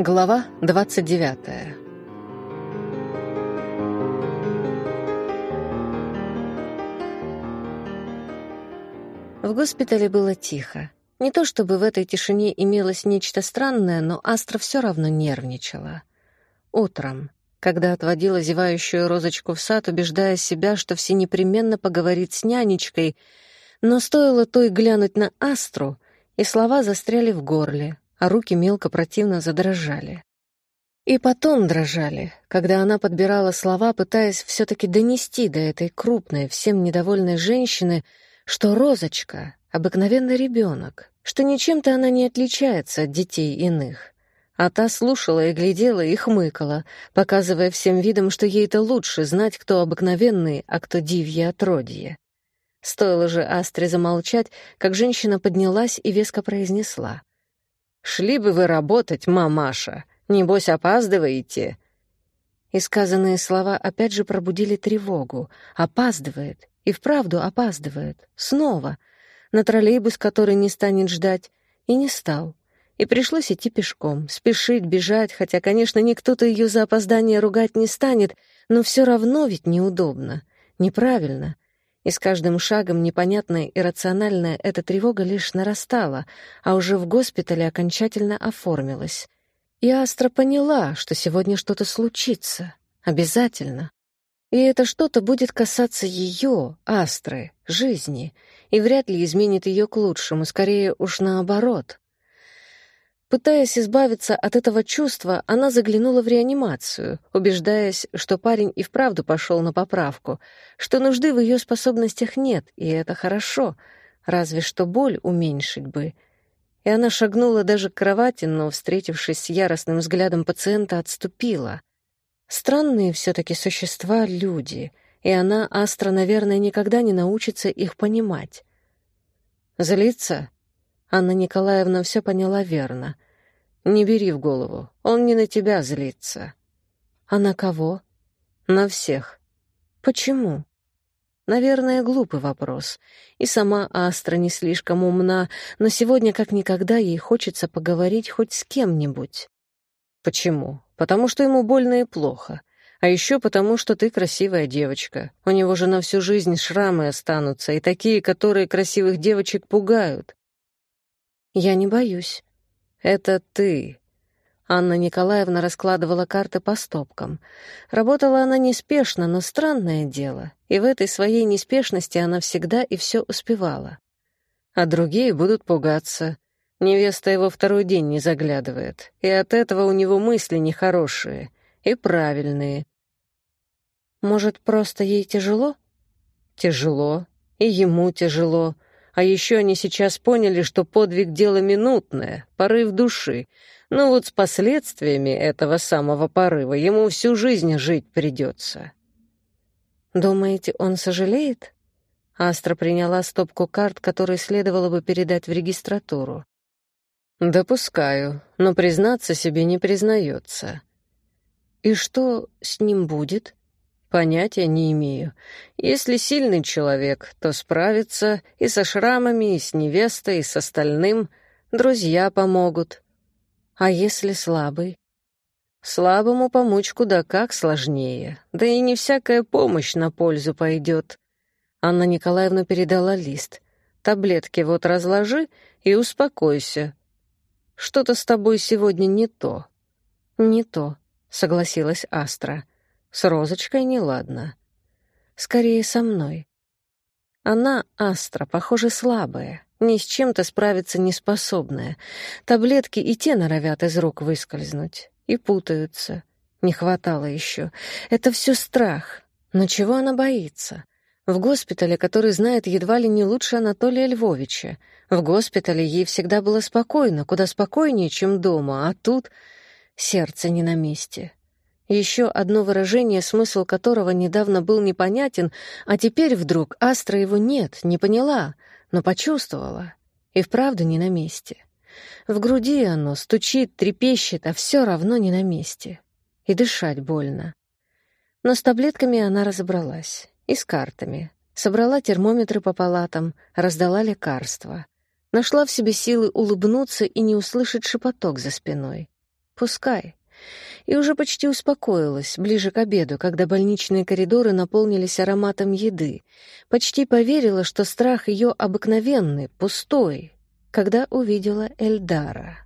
Глава 29 В госпитале было тихо. Не то чтобы в этой тишине имелось нечто странное, но Астра все равно нервничала. Утром, когда отводила зевающую розочку в сад, убеждая себя, что все непременно поговорит с нянечкой, но стоило той глянуть на Астру, и слова застряли в горле, а руки мелко противно задрожали. И потом дрожали, когда она подбирала слова, пытаясь все-таки донести до этой крупной, всем недовольной женщины, что Розочка — обыкновенный ребенок, что ничем-то она не отличается от детей иных. А та слушала и глядела и хмыкала, показывая всем видом, что ей-то лучше знать, кто обыкновенный, а кто дивье отродье. Стоило же Астре замолчать, как женщина поднялась и веско произнесла. «Шли бы вы работать, мамаша, небось опаздываете». И сказанные слова опять же пробудили тревогу. Опаздывает. И вправду опаздывает. Снова. На троллейбус, который не станет ждать. И не стал. И пришлось идти пешком, спешить, бежать, хотя, конечно, никто-то ее за опоздание ругать не станет, но все равно ведь неудобно. Неправильно. И с каждым шагом непонятная и рациональная эта тревога лишь нарастала, а уже в госпитале окончательно оформилась. И Астра поняла, что сегодня что-то случится. Обязательно. И это что-то будет касаться ее, Астры, жизни, и вряд ли изменит ее к лучшему, скорее уж наоборот. Пытаясь избавиться от этого чувства, она заглянула в реанимацию, убеждаясь, что парень и вправду пошел на поправку, что нужды в ее способностях нет, и это хорошо, разве что боль уменьшить бы. И она шагнула даже к кровати, но, встретившись с яростным взглядом пациента, отступила. Странные все-таки существа — люди, и она, Астра, наверное, никогда не научится их понимать. Злиться Анна Николаевна все поняла верно. «Не бери в голову, он не на тебя злится». «А на кого?» «На всех». «Почему?» Наверное, глупый вопрос. И сама Астра не слишком умна, но сегодня как никогда ей хочется поговорить хоть с кем-нибудь. Почему? Потому что ему больно и плохо. А еще потому, что ты красивая девочка. У него же на всю жизнь шрамы останутся, и такие, которые красивых девочек пугают. Я не боюсь. Это ты. Анна Николаевна раскладывала карты по стопкам. Работала она неспешно, но странное дело. И в этой своей неспешности она всегда и все успевала. А другие будут пугаться. Невеста его второй день не заглядывает, и от этого у него мысли нехорошие и правильные. Может, просто ей тяжело? Тяжело, и ему тяжело, а еще они сейчас поняли, что подвиг — дело минутное, порыв души. Но вот с последствиями этого самого порыва ему всю жизнь жить придется. «Думаете, он сожалеет?» Астра приняла стопку карт, которые следовало бы передать в регистратуру. «Допускаю, но признаться себе не признается». «И что с ним будет?» Понятия не имею. Если сильный человек, то справится и со шрамами, и с невестой, и с остальным. Друзья помогут. А если слабый? Слабому помочь куда как сложнее. Да и не всякая помощь на пользу пойдет. Анна Николаевна передала лист. Таблетки вот разложи и успокойся. Что-то с тобой сегодня не то. Не то, согласилась Астра. С Розочкой неладно. Скорее, со мной. Она, Астра, похоже, слабая, ни с чем-то справиться не способная. Таблетки и те норовят из рук выскользнуть. И путаются. Не хватало еще. Это все страх. Но чего она боится? В госпитале, который знает едва ли не лучше Анатолия Львовича. В госпитале ей всегда было спокойно, куда спокойнее, чем дома, а тут сердце не на месте. Еще одно выражение, смысл которого недавно был непонятен, а теперь вдруг Астра его нет, не поняла, но почувствовала. И вправду не на месте. В груди оно стучит, трепещет, а все равно не на месте. И дышать больно. Но с таблетками она разобралась. И с картами. Собрала термометры по палатам, раздала лекарства. Нашла в себе силы улыбнуться и не услышать шепоток за спиной. Пускай. И уже почти успокоилась, ближе к обеду, когда больничные коридоры наполнились ароматом еды. Почти поверила, что страх ее обыкновенный, пустой, когда увидела Эльдара.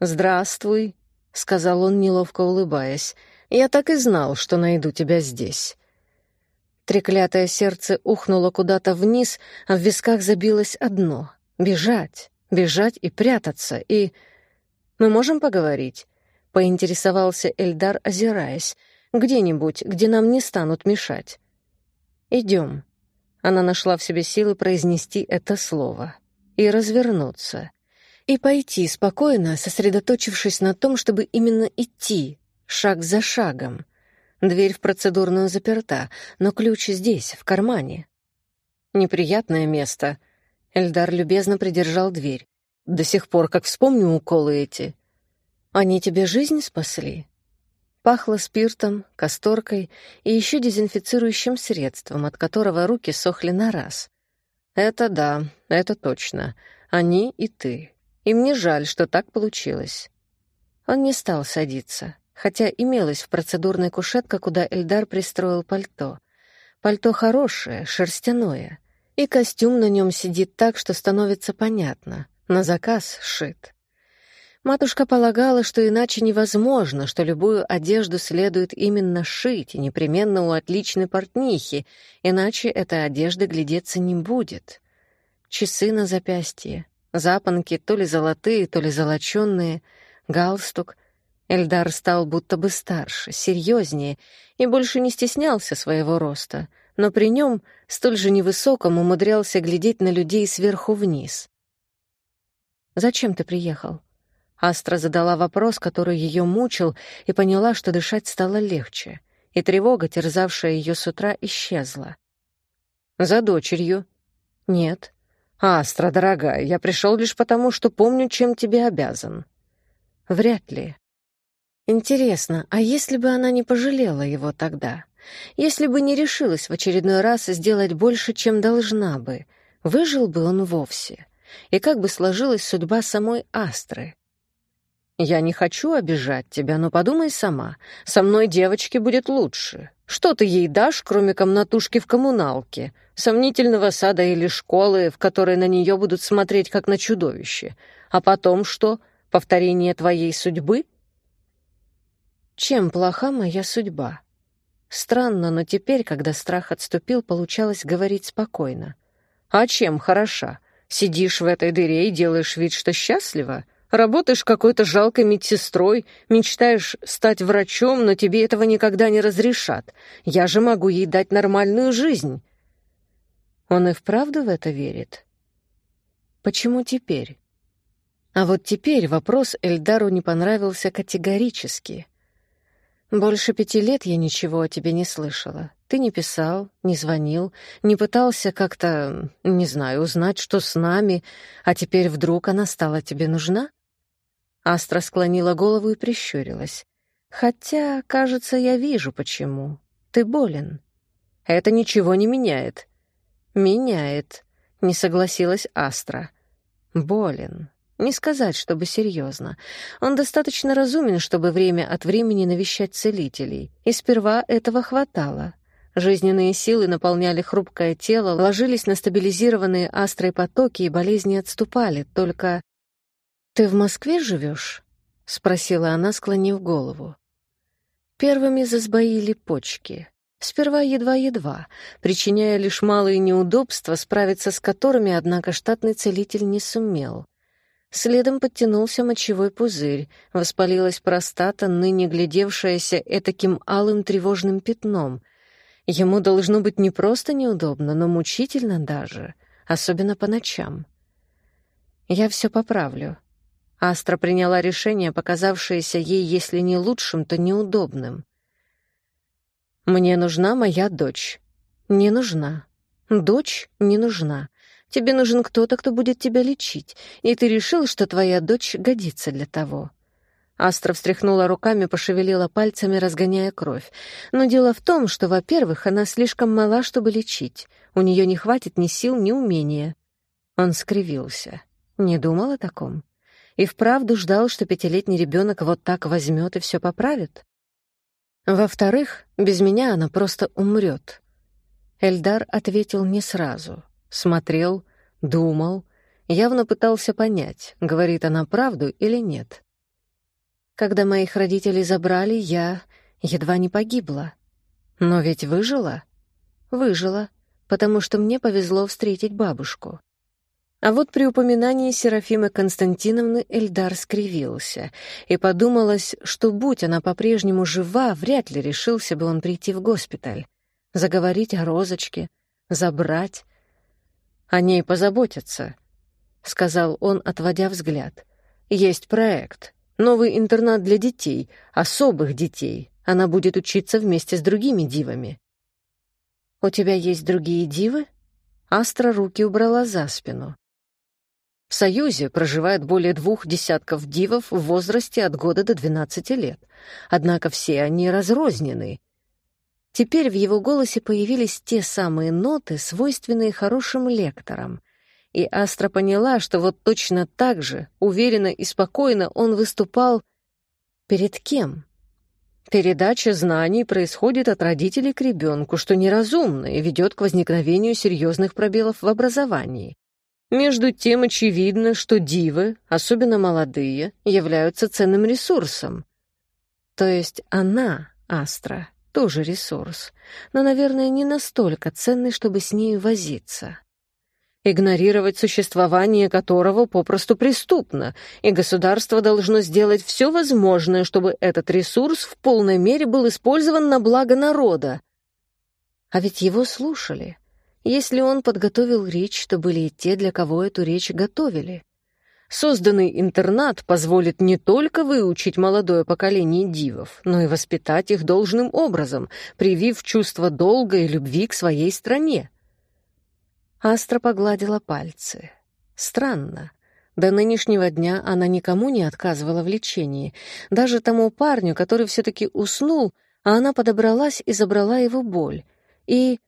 «Здравствуй», — сказал он, неловко улыбаясь. «Я так и знал, что найду тебя здесь». Треклятое сердце ухнуло куда-то вниз, а в висках забилось одно — бежать, бежать и прятаться, и... «Мы можем поговорить?» — поинтересовался Эльдар, озираясь. «Где-нибудь, где нам не станут мешать». «Идем». Она нашла в себе силы произнести это слово. И развернуться. И пойти спокойно, сосредоточившись на том, чтобы именно идти, шаг за шагом. Дверь в процедурную заперта, но ключ здесь, в кармане. Неприятное место. Эльдар любезно придержал дверь. До сих пор, как вспомню уколы эти. Они тебе жизнь спасли? Пахло спиртом, касторкой и еще дезинфицирующим средством, от которого руки сохли на раз. Это да, это точно. Они и ты. И мне жаль, что так получилось. Он не стал садиться, хотя имелась в процедурной кушетка, куда Эльдар пристроил пальто. Пальто хорошее, шерстяное, и костюм на нем сидит так, что становится понятно. На заказ шит. Матушка полагала, что иначе невозможно, что любую одежду следует именно шить, и непременно у отличной портнихи, иначе эта одежда глядеться не будет. Часы на запястье, запонки то ли золотые, то ли золоченные, галстук. Эльдар стал будто бы старше, серьезнее и больше не стеснялся своего роста, но при нем, столь же невысоком, умудрялся глядеть на людей сверху вниз. «Зачем ты приехал?» Астра задала вопрос, который ее мучил, и поняла, что дышать стало легче, и тревога, терзавшая ее с утра, исчезла. «За дочерью?» «Нет». «Астра, дорогая, я пришел лишь потому, что помню, чем тебе обязан». «Вряд ли». «Интересно, а если бы она не пожалела его тогда? Если бы не решилась в очередной раз сделать больше, чем должна бы, выжил бы он вовсе?» И как бы сложилась судьба самой Астры. «Я не хочу обижать тебя, но подумай сама. Со мной девочке будет лучше. Что ты ей дашь, кроме комнатушки в коммуналке, сомнительного сада или школы, в которой на нее будут смотреть как на чудовище? А потом что? Повторение твоей судьбы?» Чем плоха моя судьба? Странно, но теперь, когда страх отступил, получалось говорить спокойно. А чем хороша? Сидишь в этой дыре и делаешь вид, что счастлива? Работаешь какой-то жалкой медсестрой, мечтаешь стать врачом, но тебе этого никогда не разрешат. Я же могу ей дать нормальную жизнь». Он и вправду в это верит? Почему теперь? А вот теперь вопрос Эльдару не понравился категорически. «Больше пяти лет я ничего о тебе не слышала. Ты не писал, не звонил, не пытался как-то, не знаю, узнать, что с нами, а теперь вдруг она стала тебе нужна? Астра склонила голову и прищурилась. Хотя, кажется, я вижу почему. Ты болен. Это ничего не меняет. Меняет, не согласилась Астра. Болен. Не сказать, чтобы серьезно. Он достаточно разумен, чтобы время от времени навещать целителей. И сперва этого хватало. Жизненные силы наполняли хрупкое тело, ложились на стабилизированные астрой потоки, и болезни отступали. Только... «Ты в Москве живешь?» — спросила она, склонив голову. Первыми засбоили почки. Сперва едва-едва, причиняя лишь малые неудобства, справиться с которыми, однако, штатный целитель не сумел. Следом подтянулся мочевой пузырь, воспалилась простата, ныне глядевшаяся этаким алым тревожным пятном — Ему должно быть не просто неудобно, но мучительно даже, особенно по ночам. Я все поправлю. Астра приняла решение, показавшееся ей, если не лучшим, то неудобным. «Мне нужна моя дочь». «Не нужна. Дочь не нужна. Тебе нужен кто-то, кто будет тебя лечить, и ты решил, что твоя дочь годится для того». Астра встряхнула руками, пошевелила пальцами, разгоняя кровь. Но дело в том, что, во-первых, она слишком мала, чтобы лечить. У нее не хватит ни сил, ни умения. Он скривился. Не думал о таком. и вправду ждал, что пятилетний ребенок вот так возьмет и все поправит? Во-вторых, без меня она просто умрет. Эльдар ответил не сразу. Смотрел, думал, явно пытался понять, говорит она правду или нет. Когда моих родителей забрали, я едва не погибла. Но ведь выжила? Выжила, потому что мне повезло встретить бабушку. А вот при упоминании Серафимы Константиновны Эльдар скривился, и подумалось, что, будь она по-прежнему жива, вряд ли решился бы он прийти в госпиталь, заговорить о розочке, забрать. О ней позаботятся, — сказал он, отводя взгляд. Есть проект, новый интернат для детей, особых детей. Она будет учиться вместе с другими дивами. «У тебя есть другие дивы?» Астра руки убрала за спину. В Союзе проживает более двух десятков дивов в возрасте от года до 12 лет. Однако все они разрознены. Теперь в его голосе появились те самые ноты, свойственные хорошим лекторам. И Астра поняла, что вот точно так же, уверенно и спокойно он выступал перед кем? Передача знаний происходит от родителей к ребенку, что неразумно и ведет к возникновению серьезных пробелов в образовании. Между тем очевидно, что дивы, особенно молодые, являются ценным ресурсом. То есть она, Астра, тоже ресурс, но, наверное, не настолько ценный, чтобы с ней возиться. Игнорировать существование которого попросту преступно, и государство должно сделать все возможное, чтобы этот ресурс в полной мере был использован на благо народа. А ведь его слушали — если он подготовил речь, то были и те, для кого эту речь готовили. Созданный интернат позволит не только выучить молодое поколение дивов, но и воспитать их должным образом, привив чувство долга и любви к своей стране. Астра погладила пальцы. Странно. До нынешнего дня она никому не отказывала в лечении, даже тому парню, который все-таки уснул, а она подобралась и забрала его боль. И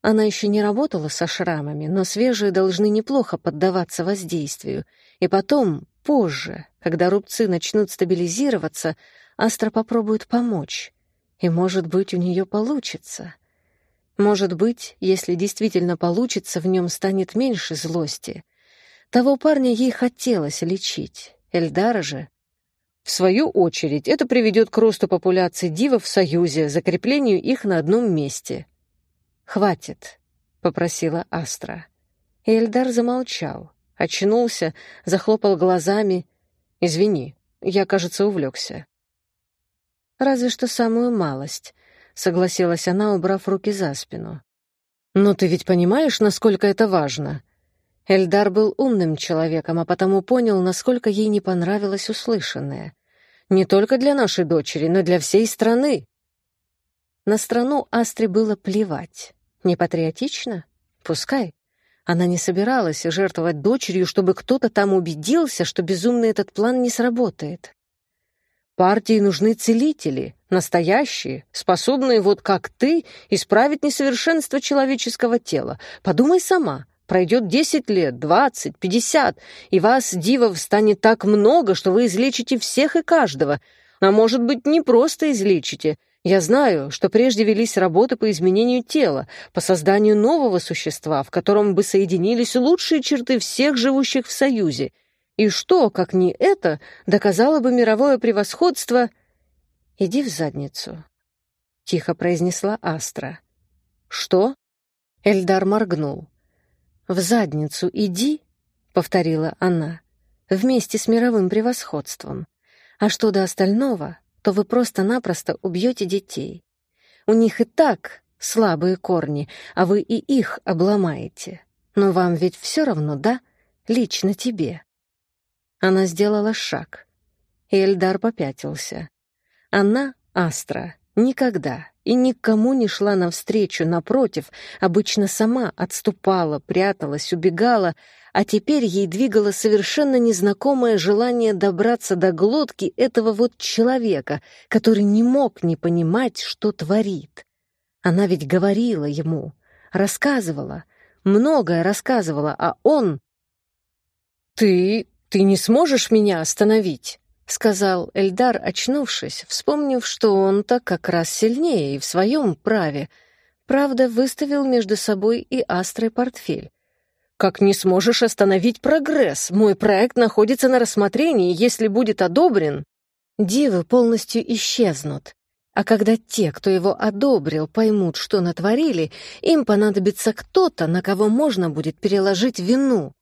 она еще не работала со шрамами, но свежие должны неплохо поддаваться воздействию. И потом, позже, когда рубцы начнут стабилизироваться, Астра попробует помочь. И, может быть, у нее получится. Может быть, если действительно получится, в нем станет меньше злости. Того парня ей хотелось лечить. Эльдара же в свою очередь, это приведет к росту популяции дивов в Союзе, закреплению их на одном месте. «Хватит», — попросила Астра. И Эльдар замолчал, очнулся, захлопал глазами. «Извини, я, кажется, увлекся». «Разве что самую малость», — согласилась она, убрав руки за спину. «Но ты ведь понимаешь, насколько это важно?» Эльдар был умным человеком, а потому понял, насколько ей не понравилось услышанное. «Не только для нашей дочери, но для всей страны». На страну Астре было плевать. Не патриотично? Пускай. Она не собиралась жертвовать дочерью, чтобы кто-то там убедился, что безумный этот план не сработает. Партии нужны целители, настоящие, способные вот как ты исправить несовершенство человеческого тела. Подумай сама. Пройдет десять лет, двадцать, пятьдесят, и вас, дивов, станет так много, что вы излечите всех и каждого. А может быть, не просто излечите, я знаю, что прежде велись работы по изменению тела, по созданию нового существа, в котором бы соединились лучшие черты всех живущих в Союзе. И что, как не это, доказало бы мировое превосходство... «Иди в задницу», — тихо произнесла Астра. «Что?» — Эльдар моргнул. «В задницу иди», — повторила она, — «вместе с мировым превосходством. А что до остального, то вы просто-напросто убьете детей. У них и так слабые корни, а вы и их обломаете. Но вам ведь все равно, да? Лично тебе. Она сделала шаг, и Эльдар попятился. Она, Астра, никогда и никому не шла навстречу, напротив, обычно сама отступала, пряталась, убегала, а теперь ей двигало совершенно незнакомое желание добраться до глотки этого вот человека, который не мог не понимать, что творит. Она ведь говорила ему, рассказывала, многое рассказывала, а он... «Ты... ты не сможешь меня остановить?» — сказал Эльдар, очнувшись, вспомнив, что он-то как раз сильнее и в своем праве. Правда, выставил между собой и Астрой портфель. «Как не сможешь остановить прогресс? Мой проект находится на рассмотрении, если будет одобрен». Дивы полностью исчезнут. А когда те, кто его одобрил, поймут, что натворили, им понадобится кто-то, на кого можно будет переложить вину.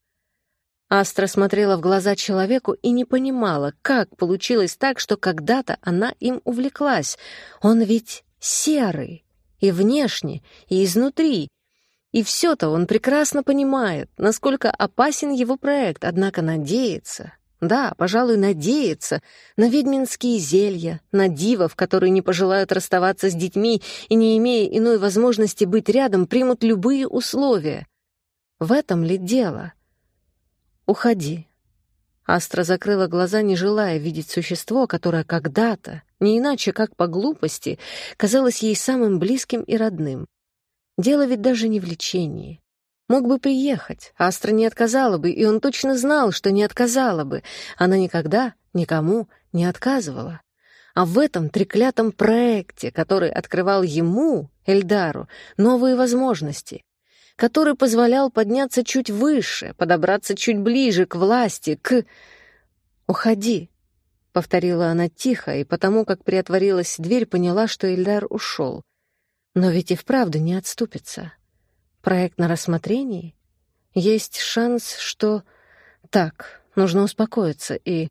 Астра смотрела в глаза человеку и не понимала, как получилось так, что когда-то она им увлеклась. Он ведь серый, и внешне, и изнутри. И все-то он прекрасно понимает, насколько опасен его проект, однако надеется, да, пожалуй, надеется на ведьминские зелья, на дивов, которые не пожелают расставаться с детьми и, не имея иной возможности быть рядом, примут любые условия. В этом ли дело — «Уходи». Астра закрыла глаза, не желая видеть существо, которое когда-то, не иначе как по глупости, казалось ей самым близким и родным. Дело ведь даже не в лечении. Мог бы приехать, Астра не отказала бы, и он точно знал, что не отказала бы. Она никогда никому не отказывала. А в этом треклятом проекте, который открывал ему, Эльдару, новые возможности, который позволял подняться чуть выше, подобраться чуть ближе к власти, к... «Уходи», — повторила она тихо, и потому, как приотворилась дверь, поняла, что Ильдар ушел. Но ведь и вправду не отступится. Проект на рассмотрении? Есть шанс, что... Так, нужно успокоиться, и...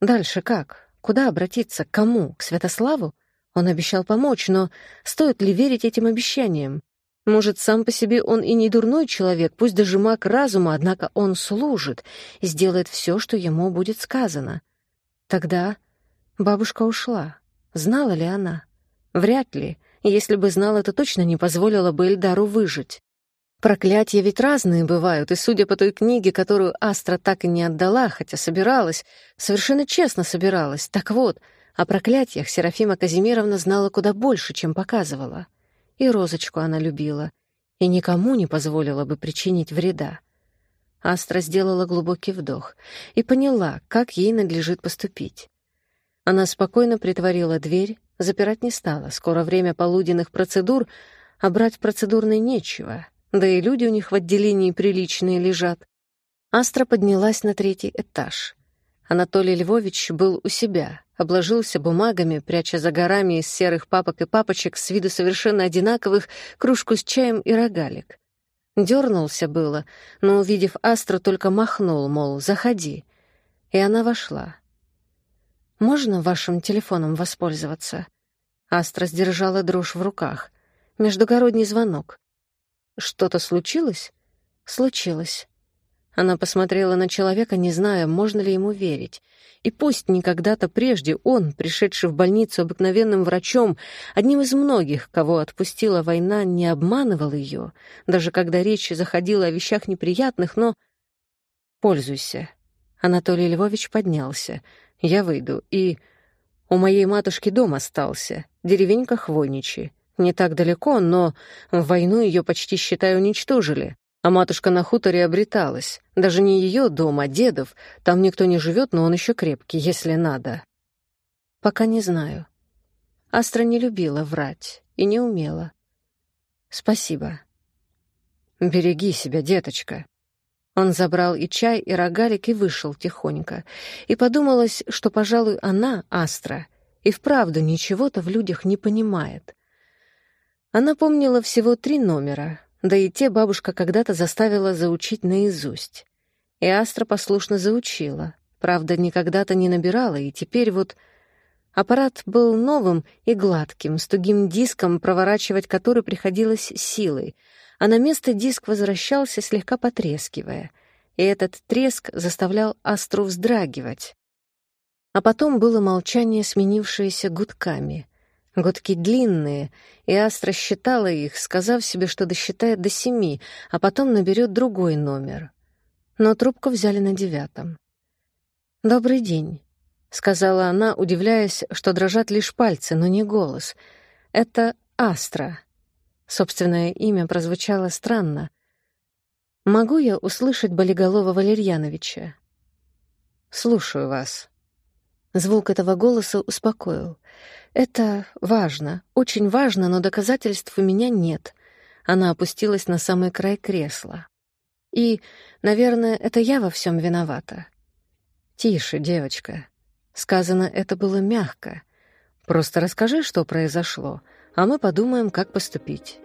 Дальше как? Куда обратиться? К кому? К Святославу? Он обещал помочь, но стоит ли верить этим обещаниям? Может, сам по себе он и не дурной человек, пусть даже маг разума, однако он служит сделает все, что ему будет сказано. Тогда бабушка ушла. Знала ли она? Вряд ли. Если бы знала, то точно не позволила бы Эльдару выжить. Проклятия ведь разные бывают, и, судя по той книге, которую Астра так и не отдала, хотя собиралась, совершенно честно собиралась, так вот, о проклятиях Серафима Казимировна знала куда больше, чем показывала и розочку она любила, и никому не позволила бы причинить вреда. Астра сделала глубокий вдох и поняла, как ей надлежит поступить. Она спокойно притворила дверь, запирать не стала, скоро время полуденных процедур, а брать процедурной нечего, да и люди у них в отделении приличные лежат. Астра поднялась на третий этаж. Анатолий Львович был у себя, обложился бумагами, пряча за горами из серых папок и папочек с виду совершенно одинаковых кружку с чаем и рогалик. Дернулся было, но, увидев Астру, только махнул, мол, заходи. И она вошла. «Можно вашим телефоном воспользоваться?» Астра сдержала дрожь в руках. Междугородний звонок. «Что-то случилось?» «Случилось». Она посмотрела на человека, не зная, можно ли ему верить. И пусть никогда-то прежде он, пришедший в больницу обыкновенным врачом, одним из многих, кого отпустила война, не обманывал ее, даже когда речь заходила о вещах неприятных, но... «Пользуйся». Анатолий Львович поднялся. «Я выйду, и...» «У моей матушки дом остался, деревенька Хвойничи. Не так далеко, но войну ее почти, считай, уничтожили. А матушка на хуторе обреталась. Даже не ее дом, а дедов. Там никто не живет, но он еще крепкий, если надо. Пока не знаю. Астра не любила врать и не умела. Спасибо. Береги себя, деточка. Он забрал и чай, и рогалик, и вышел тихонько. И подумалось, что, пожалуй, она, Астра, и вправду ничего-то в людях не понимает. Она помнила всего три номера, да и те бабушка когда-то заставила заучить наизусть. И Астра послушно заучила. Правда, никогда-то не набирала, и теперь вот... Аппарат был новым и гладким, с тугим диском, проворачивать который приходилось силой, а на место диск возвращался, слегка потрескивая, и этот треск заставлял Астру вздрагивать. А потом было молчание, сменившееся гудками — Гудки длинные, и Астра считала их, сказав себе, что досчитает до семи, а потом наберет другой номер. Но трубку взяли на девятом. «Добрый день», — сказала она, удивляясь, что дрожат лишь пальцы, но не голос. «Это Астра». Собственное имя прозвучало странно. «Могу я услышать Болиголова Валерьяновича?» «Слушаю вас». Звук этого голоса успокоил. «Это важно, очень важно, но доказательств у меня нет». Она опустилась на самый край кресла. «И, наверное, это я во всем виновата». «Тише, девочка». Сказано это было мягко. «Просто расскажи, что произошло, а мы подумаем, как поступить».